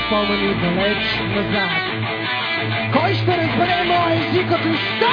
спомени далеч назад. Кой ще разбере моя език от уста?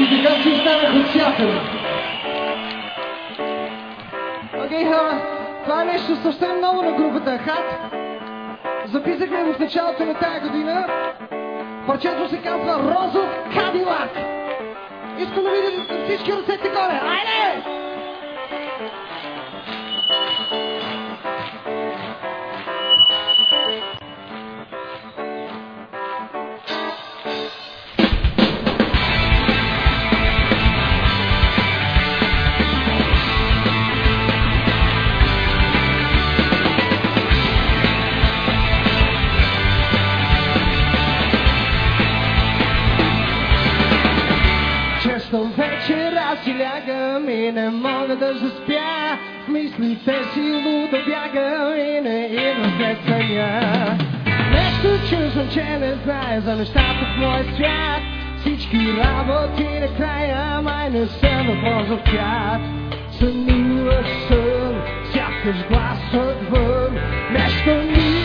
И така си останах от всякъде. Окей, okay, хора, това е нещо съвсем ново на групата Хат. Записахме го в началото на тая година. Парчето се казва Розов Кадилак. Искам да видя всички ръцете горе. Айде! си лягам и не мога да заспя. В мислите си луда бягам и не идвам след съня. Нещо чувствам, че не знае за нещата в моя свят. Всички работи накрая, май не съм на полза в тях. Сънуваш съм, сякаш гласът вън, нещо ни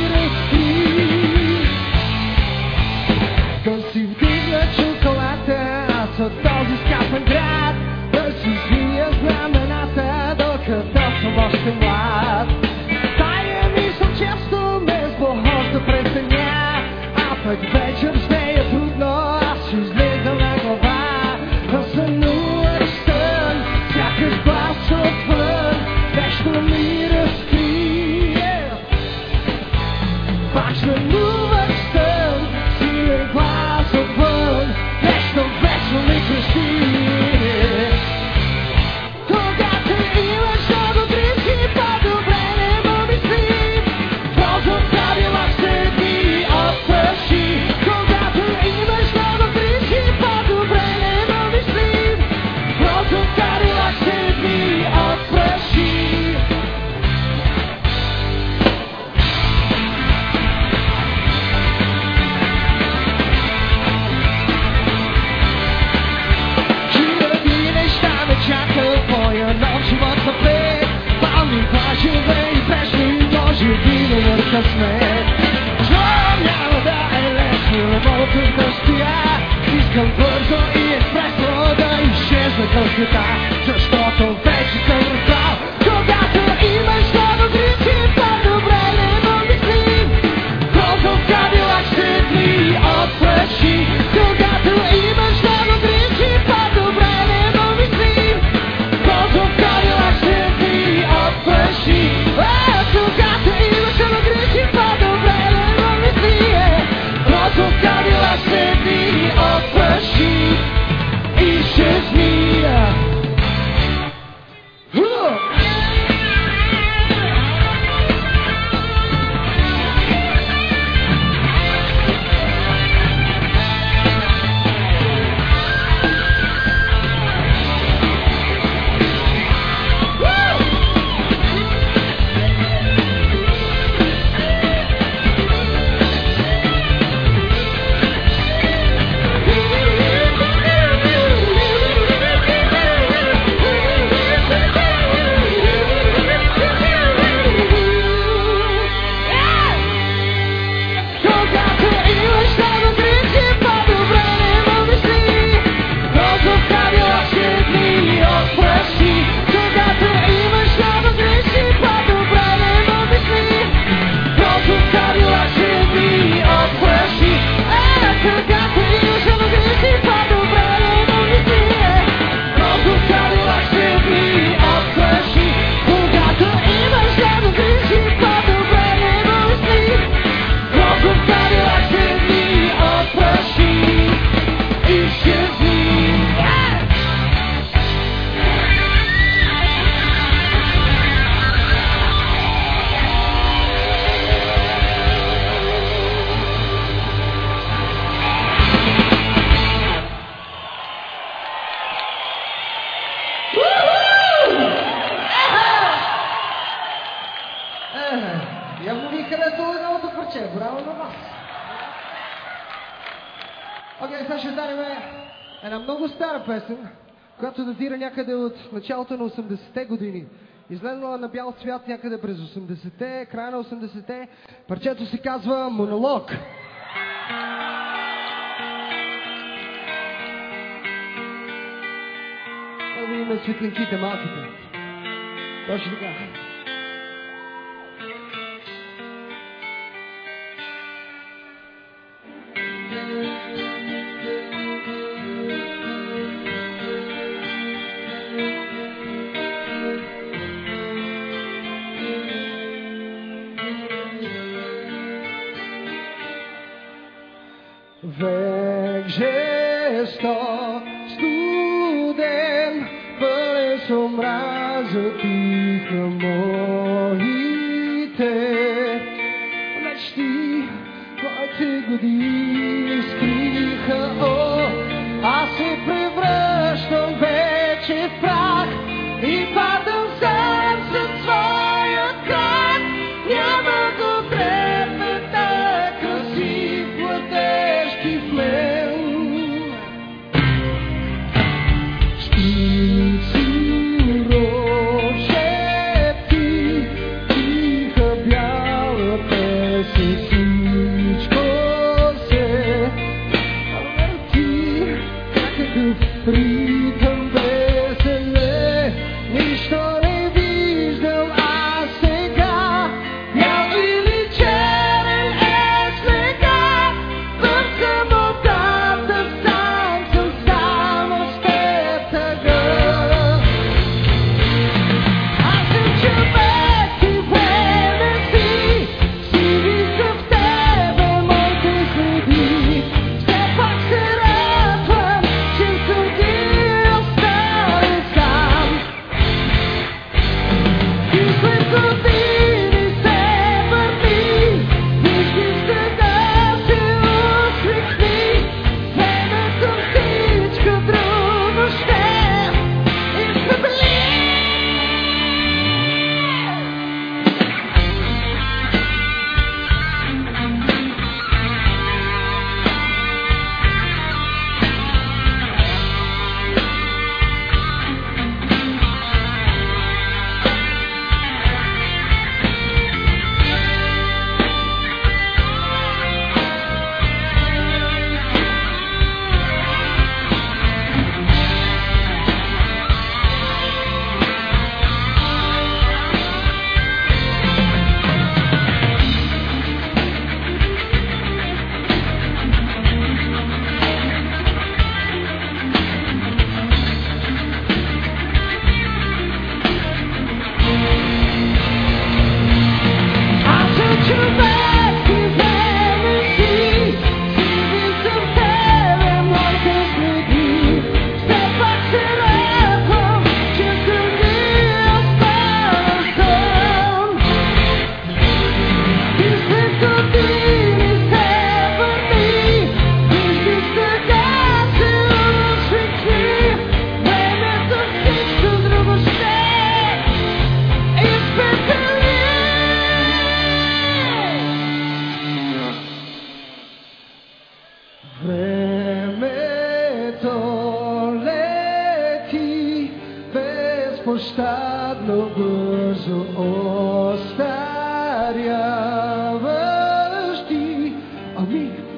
But. някъде от началото на 80-те години. Излезнала на бял свят някъде през 80-те, края на 80-те. Парчето се казва Монолог. Много има светлинките малките. Точно така.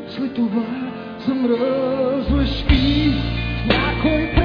след това замръзваш и някой